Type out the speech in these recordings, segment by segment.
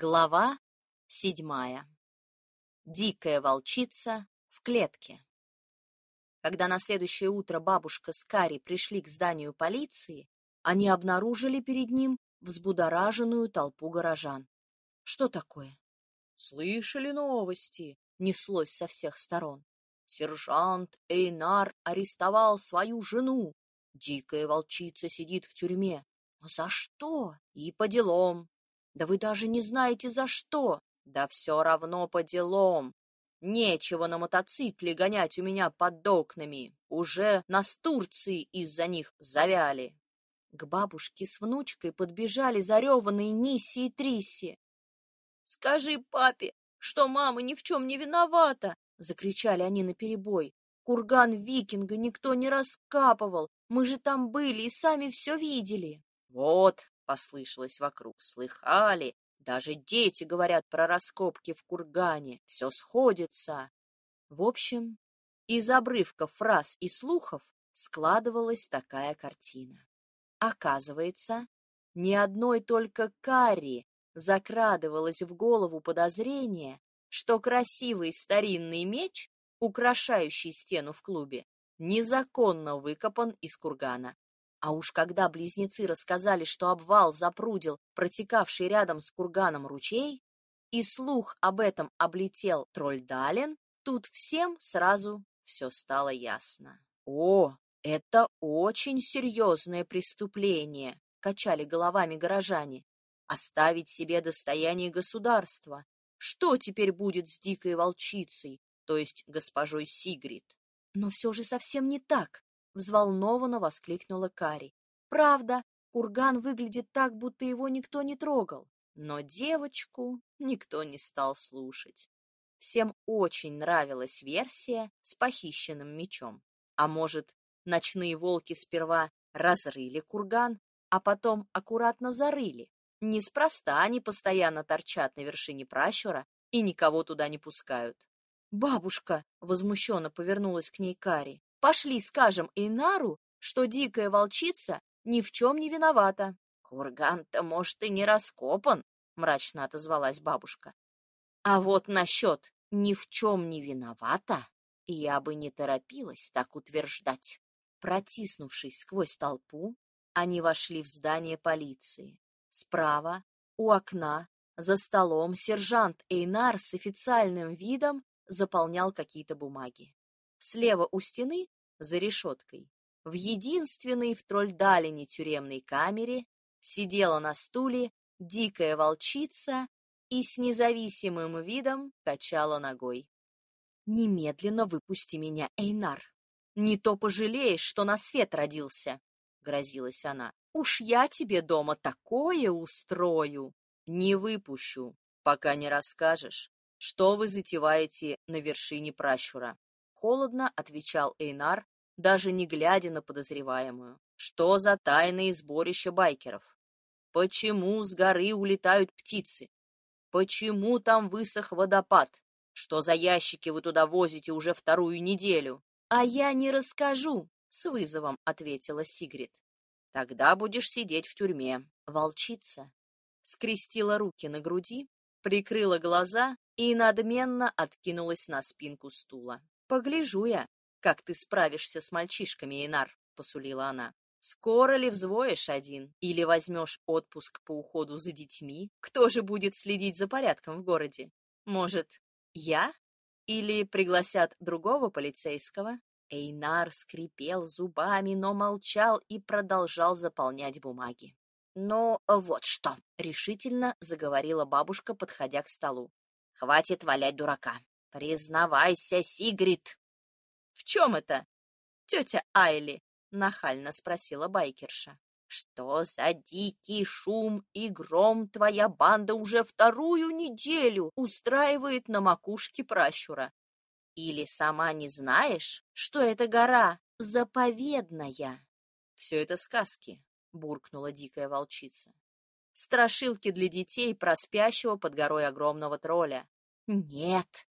Глава седьмая. Дикая волчица в клетке. Когда на следующее утро бабушка с Кари пришли к зданию полиции, они обнаружили перед ним взбудораженную толпу горожан. Что такое? Слышали новости, неслось со всех сторон. Сержант Эйнар арестовал свою жену. Дикая волчица сидит в тюрьме. За что? И по делам. Да вы даже не знаете за что. Да все равно по делам. Нечего на мотоцикле гонять у меня под окнами. Уже нас Турции из-за них завяли. К бабушке с внучкой подбежали зареванные Нисси и Трисси. — Скажи папе, что мама ни в чем не виновата! — закричали они наперебой. Курган викинга никто не раскапывал. Мы же там были и сами все видели. — Вот, Послышалось вокруг. Слыхали? Даже дети говорят про раскопки в кургане. Все сходится. В общем, из обрывков фраз и слухов складывалась такая картина. Оказывается, ни одной только Карри закрадывалось в голову подозрение, что красивый старинный меч, украшающий стену в клубе, незаконно выкопан из кургана. А уж когда близнецы рассказали, что обвал запрудил протекавший рядом с курганом ручей, и слух об этом облетел Трольдален, тут всем сразу все стало ясно. «О, это очень серьезное преступление!» — качали головами горожане. «Оставить себе достояние государства. Что теперь будет с дикой волчицей, то есть госпожой Сигрид?» Но все же совсем не так взволнованно воскликнула Кари. Правда, курган выглядит так, будто его никто не трогал. Но девочку никто не стал слушать. Всем очень нравилась версия с похищенным мечом. А может, ночные волки сперва разрыли курган, а потом аккуратно зарыли. Неспроста они постоянно торчат на вершине пращура и никого туда не пускают. «Бабушка!» — возмущенно повернулась к ней Кари. Пошли скажем Эйнару, что дикая волчица ни в чем не виновата. Курган-то, может, и не раскопан, мрачно отозвалась бабушка. А вот насчет ни в чем не виновата, я бы не торопилась так утверждать. Протиснувшись сквозь толпу, они вошли в здание полиции. Справа, у окна, за столом сержант Эйнар с официальным видом заполнял какие-то бумаги. Слева у стены, за решеткой, в единственной в Трольдалине тюремной камере сидела на стуле дикая волчица и с независимым видом качала ногой. «Немедленно выпусти меня, Эйнар! Не то пожалеешь, что на свет родился!» — грозилась она. «Уж я тебе дома такое устрою! Не выпущу, пока не расскажешь, что вы затеваете на вершине пращура. Холодно отвечал Эйнар, даже не глядя на подозреваемую. Что за тайные сборища байкеров? Почему с горы улетают птицы? Почему там высох водопад? Что за ящики вы туда возите уже вторую неделю? А я не расскажу, с вызовом ответила Сигрид. Тогда будешь сидеть в тюрьме. Волчица скрестила руки на груди, прикрыла глаза и надменно откинулась на спинку стула. «Погляжу я, как ты справишься с мальчишками, Инар», — посулила она. «Скоро ли взвоишь один? Или возьмешь отпуск по уходу за детьми? Кто же будет следить за порядком в городе? Может, я? Или пригласят другого полицейского?» Эйнар скрипел зубами, но молчал и продолжал заполнять бумаги. «Ну, вот что!» — решительно заговорила бабушка, подходя к столу. «Хватит валять дурака. «Признавайся, Сигрид!» «В чем это?» «Тетя Айли», — нахально спросила байкерша. «Что за дикий шум и гром твоя банда уже вторую неделю устраивает на макушке пращура? Или сама не знаешь, что эта гора заповедная?» «Все это сказки», — буркнула дикая волчица. «Страшилки для детей про спящего под горой огромного тролля». «Нет,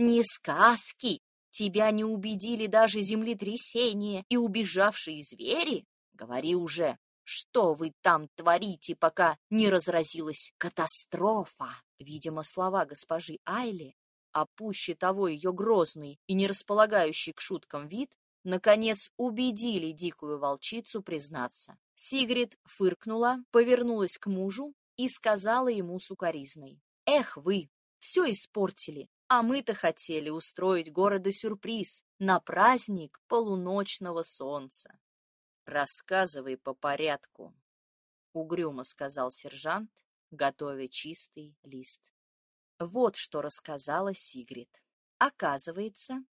не сказки! Тебя не убедили даже землетрясения и убежавшие звери? Говори уже, что вы там творите, пока не разразилась катастрофа? Видимо, слова госпожи Айли, а пуще того ее грозный и не располагающий к шуткам вид, наконец убедили дикую волчицу признаться. Сигрид фыркнула, повернулась к мужу и сказала ему сукоризной. «Эх вы, все испортили, а мы-то хотели устроить городу сюрприз на праздник полуночного солнца». «Рассказывай по порядку», — угрюмо сказал сержант, готовя чистый лист. Вот что рассказала Сигрид. Оказывается,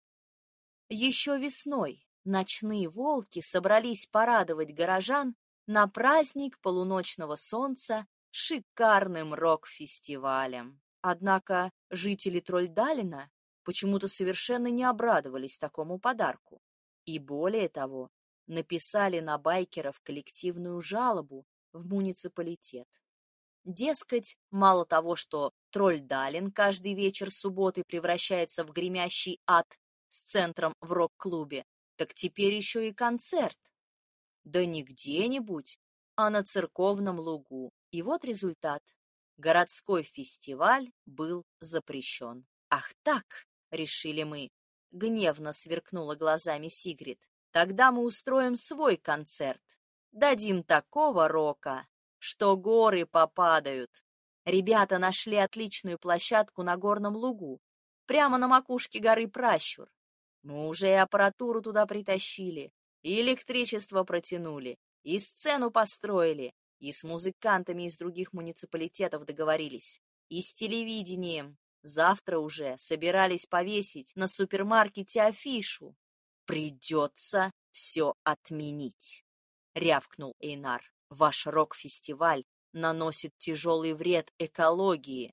еще весной ночные волки собрались порадовать горожан на праздник полуночного солнца шикарным рок-фестивалем. Однако жители Трольдалина почему-то совершенно не обрадовались такому подарку. И более того, написали на байкеров коллективную жалобу в муниципалитет. Дескать, мало того, что Трольдалин каждый вечер субботы превращается в гремящий ад с центром в рок-клубе, так теперь еще и концерт. Да не где-нибудь, а на церковном лугу. И вот результат. Городской фестиваль был запрещен. «Ах так!» — решили мы. Гневно сверкнула глазами Сигрид. «Тогда мы устроим свой концерт. Дадим такого рока, что горы попадают. Ребята нашли отличную площадку на горном лугу, прямо на макушке горы Пращур. Мы уже и аппаратуру туда притащили, и электричество протянули, и сцену построили, и с музыкантами из других муниципалитетов договорились, и с телевидением. Завтра уже собирались повесить на супермаркете афишу. Придется все отменить, — рявкнул Эйнар. Ваш рок-фестиваль наносит тяжелый вред экологии.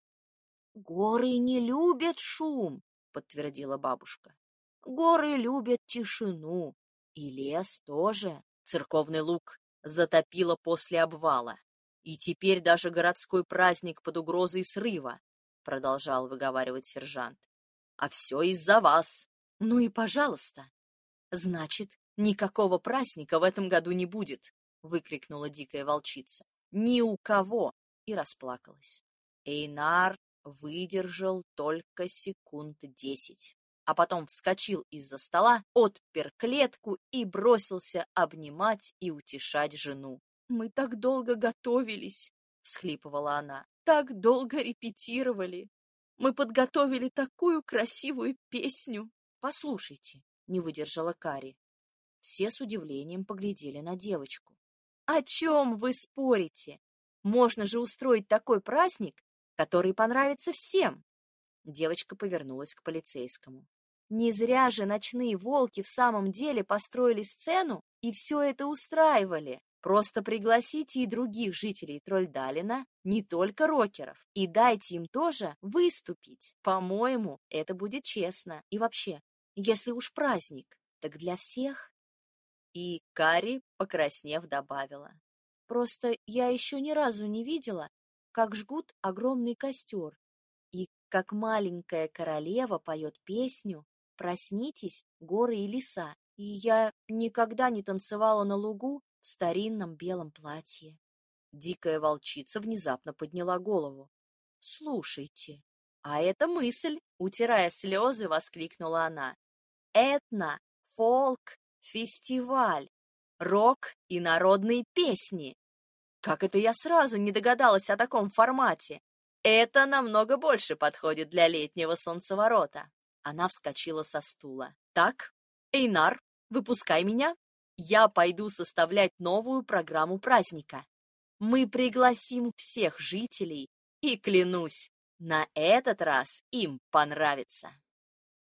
Горы не любят шум, подтвердила бабушка. Горы любят тишину. И лес тоже. Церковный луг затопило после обвала. И теперь даже городской праздник под угрозой срыва, продолжал выговаривать сержант. А все из-за вас. Ну и пожалуйста. Значит, никакого праздника в этом году не будет, выкрикнула дикая волчица. Ни у кого! И расплакалась. Эйнар выдержал только секунд десять, а потом вскочил из-за стола, отпер клетку и бросился обнимать и утешать жену. «Мы так долго готовились!» — всхлипывала она. «Так долго репетировали! Мы подготовили такую красивую песню!» «Послушайте!» — не выдержала Кари. Все с удивлением поглядели на девочку. О чем вы спорите? Можно же устроить такой праздник, который понравится всем. Девочка повернулась к полицейскому. Не зря же ночные волки в самом деле построили сцену и все это устраивали. Просто пригласите и других жителей Трольдалина, не только рокеров, и дайте им тоже выступить. По-моему, это будет честно. И вообще, если уж праздник, так для всех. И Кари, покраснев, добавила. Просто я еще ни разу не видела, как жгут огромный костер, и как маленькая королева поет песню «Проснитесь, горы и леса», и я никогда не танцевала на лугу в старинном белом платье. Дикая волчица внезапно подняла голову. «Слушайте, а это мысль!» — утирая слезы, воскликнула она. «Этно, фолк, Фестиваль! Рок и народные песни! Как это я сразу не догадалась о таком формате? Это намного больше подходит для летнего солнцеворота. Она вскочила со стула. Так, Эйнар, выпускай меня. Я пойду составлять новую программу праздника. Мы пригласим всех жителей, и клянусь, на этот раз им понравится.